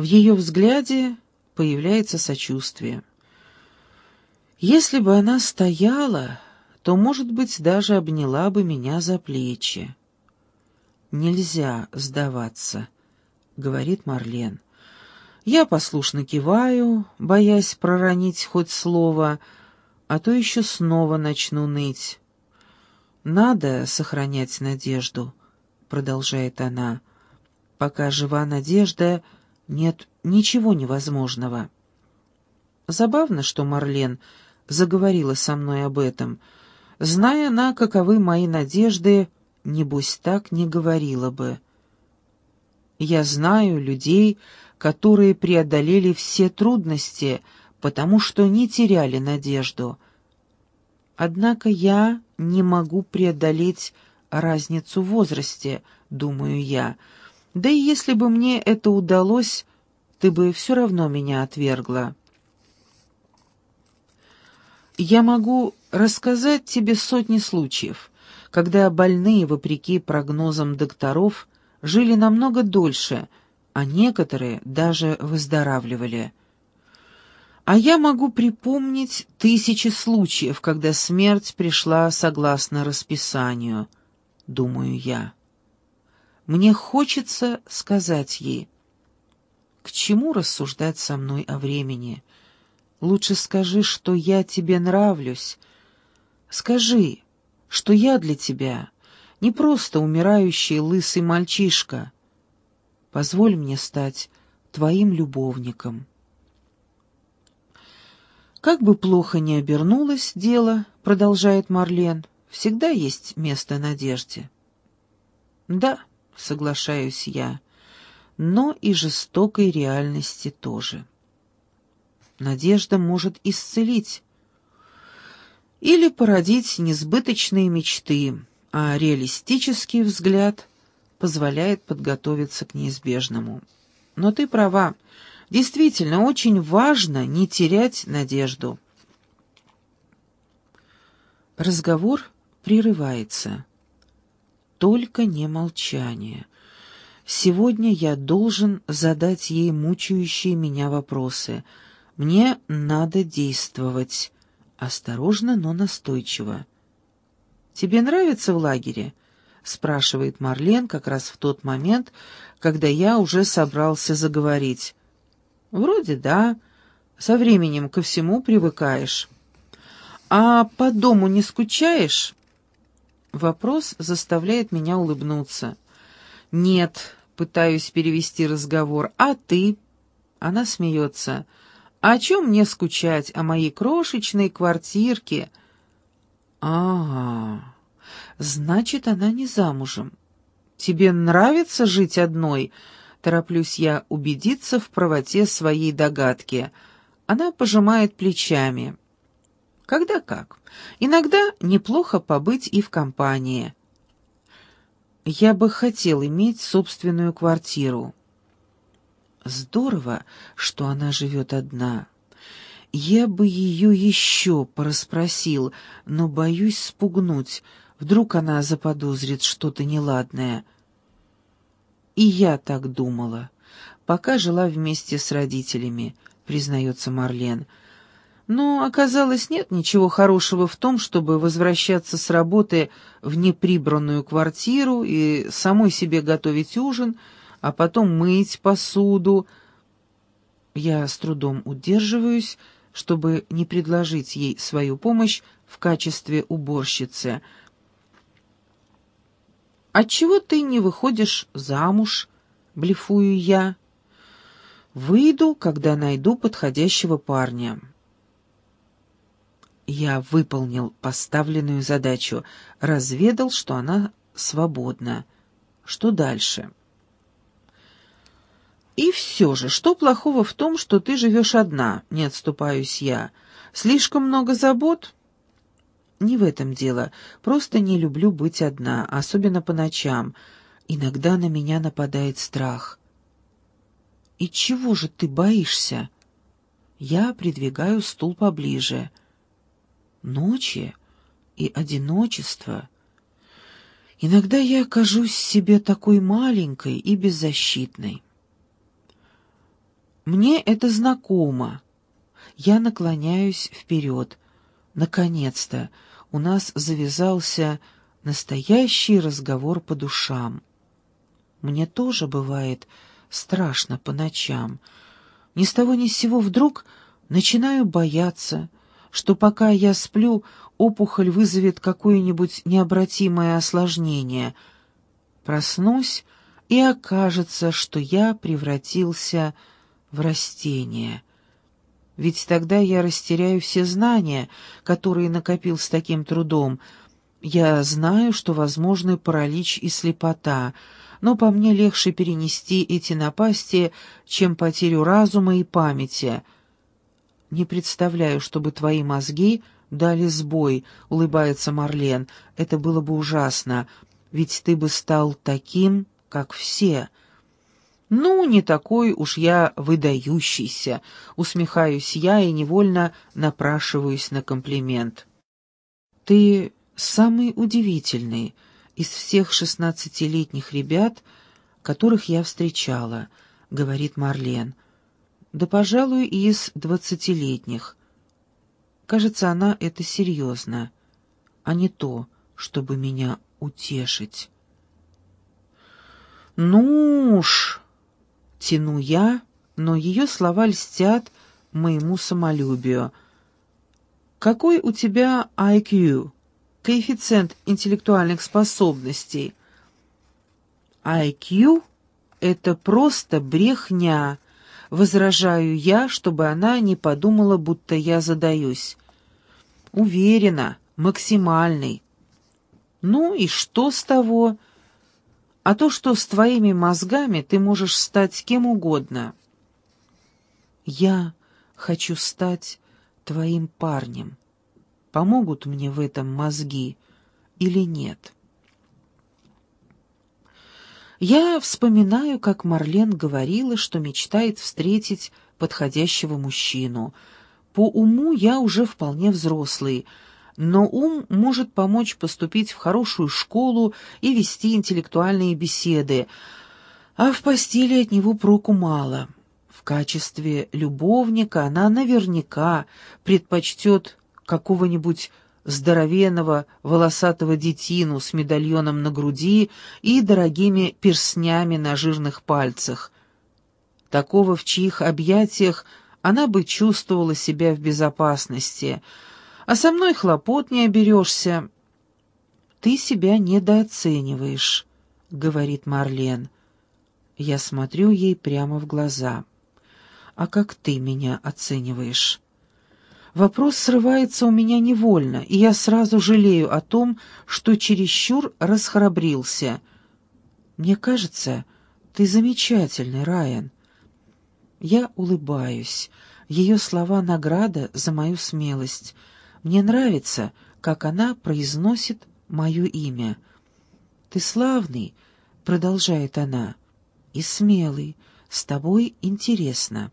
В ее взгляде появляется сочувствие. Если бы она стояла, то, может быть, даже обняла бы меня за плечи. «Нельзя сдаваться», — говорит Марлен. Я послушно киваю, боясь проронить хоть слово, а то еще снова начну ныть. «Надо сохранять надежду», — продолжает она. «Пока жива надежда, нет ничего невозможного». Забавно, что Марлен заговорила со мной об этом. Зная она, каковы мои надежды, небось так не говорила бы. Я знаю людей, которые преодолели все трудности, потому что не теряли надежду. Однако я не могу преодолеть разницу в возрасте, думаю я. Да и если бы мне это удалось, ты бы все равно меня отвергла. Я могу рассказать тебе сотни случаев, когда больные, вопреки прогнозам докторов, жили намного дольше — а некоторые даже выздоравливали. А я могу припомнить тысячи случаев, когда смерть пришла согласно расписанию, думаю я. Мне хочется сказать ей, к чему рассуждать со мной о времени? Лучше скажи, что я тебе нравлюсь. Скажи, что я для тебя не просто умирающий лысый мальчишка, Позволь мне стать твоим любовником. Как бы плохо ни обернулось дело, продолжает Марлен, всегда есть место надежде. Да, соглашаюсь я, но и жестокой реальности тоже. Надежда может исцелить или породить несбыточные мечты, а реалистический взгляд позволяет подготовиться к неизбежному. Но ты права. Действительно, очень важно не терять надежду. Разговор прерывается. Только не молчание. Сегодня я должен задать ей мучающие меня вопросы. Мне надо действовать. Осторожно, но настойчиво. «Тебе нравится в лагере?» — спрашивает Марлен как раз в тот момент, когда я уже собрался заговорить. «Вроде да. Со временем ко всему привыкаешь». «А по дому не скучаешь?» Вопрос заставляет меня улыбнуться. «Нет», — пытаюсь перевести разговор, — «а ты?» Она смеется. «А «О чем мне скучать? О моей крошечной квартирке?» «Ага». Значит, она не замужем. Тебе нравится жить одной? Тороплюсь я убедиться в правоте своей догадки. Она пожимает плечами. Когда как. Иногда неплохо побыть и в компании. Я бы хотел иметь собственную квартиру. Здорово, что она живет одна. Я бы ее еще порасспросил, но боюсь спугнуть. Вдруг она заподозрит что-то неладное. И я так думала, пока жила вместе с родителями, признается Марлен. Но оказалось, нет ничего хорошего в том, чтобы возвращаться с работы в неприбранную квартиру и самой себе готовить ужин, а потом мыть посуду. Я с трудом удерживаюсь, чтобы не предложить ей свою помощь в качестве уборщицы — «Отчего ты не выходишь замуж?» — блефую я. «Выйду, когда найду подходящего парня». Я выполнил поставленную задачу, разведал, что она свободна. Что дальше? «И все же, что плохого в том, что ты живешь одна?» — не отступаюсь я. «Слишком много забот?» Не в этом дело. Просто не люблю быть одна, особенно по ночам. Иногда на меня нападает страх. И чего же ты боишься? Я придвигаю стул поближе. Ночи и одиночество. Иногда я окажусь себе такой маленькой и беззащитной. Мне это знакомо. Я наклоняюсь вперед. Наконец-то у нас завязался настоящий разговор по душам. Мне тоже бывает страшно по ночам. Ни с того ни с сего вдруг начинаю бояться, что пока я сплю, опухоль вызовет какое-нибудь необратимое осложнение. Проснусь, и окажется, что я превратился в растение. Ведь тогда я растеряю все знания, которые накопил с таким трудом. Я знаю, что возможны паралич и слепота, но по мне легче перенести эти напасти, чем потерю разума и памяти. Не представляю, чтобы твои мозги дали сбой, улыбается Марлен. Это было бы ужасно, ведь ты бы стал таким, как все. «Ну, не такой уж я выдающийся», — усмехаюсь я и невольно напрашиваюсь на комплимент. «Ты самый удивительный из всех шестнадцатилетних ребят, которых я встречала», — говорит Марлен. «Да, пожалуй, из двадцатилетних. Кажется, она это серьезно, а не то, чтобы меня утешить». «Ну уж!» — тяну я, но ее слова льстят моему самолюбию. «Какой у тебя IQ?» коэффициент интеллектуальных способностей. IQ — это просто брехня, возражаю я, чтобы она не подумала, будто я задаюсь. Уверена, максимальный. Ну и что с того? а то, что с твоими мозгами ты можешь стать кем угодно. Я хочу стать твоим парнем. Помогут мне в этом мозги или нет? Я вспоминаю, как Марлен говорила, что мечтает встретить подходящего мужчину. По уму я уже вполне взрослый — но ум может помочь поступить в хорошую школу и вести интеллектуальные беседы, а в постели от него проку мало. В качестве любовника она наверняка предпочтет какого-нибудь здоровенного волосатого детину с медальоном на груди и дорогими перстнями на жирных пальцах. Такого, в чьих объятиях она бы чувствовала себя в безопасности — а со мной хлопот не оберешься». «Ты себя недооцениваешь», — говорит Марлен. Я смотрю ей прямо в глаза. «А как ты меня оцениваешь?» Вопрос срывается у меня невольно, и я сразу жалею о том, что чересчур расхрабрился. «Мне кажется, ты замечательный, Райан». Я улыбаюсь. Ее слова — награда за мою смелость — мне нравится, как она произносит мое имя. «Ты славный», — продолжает она, — «и смелый, с тобой интересно».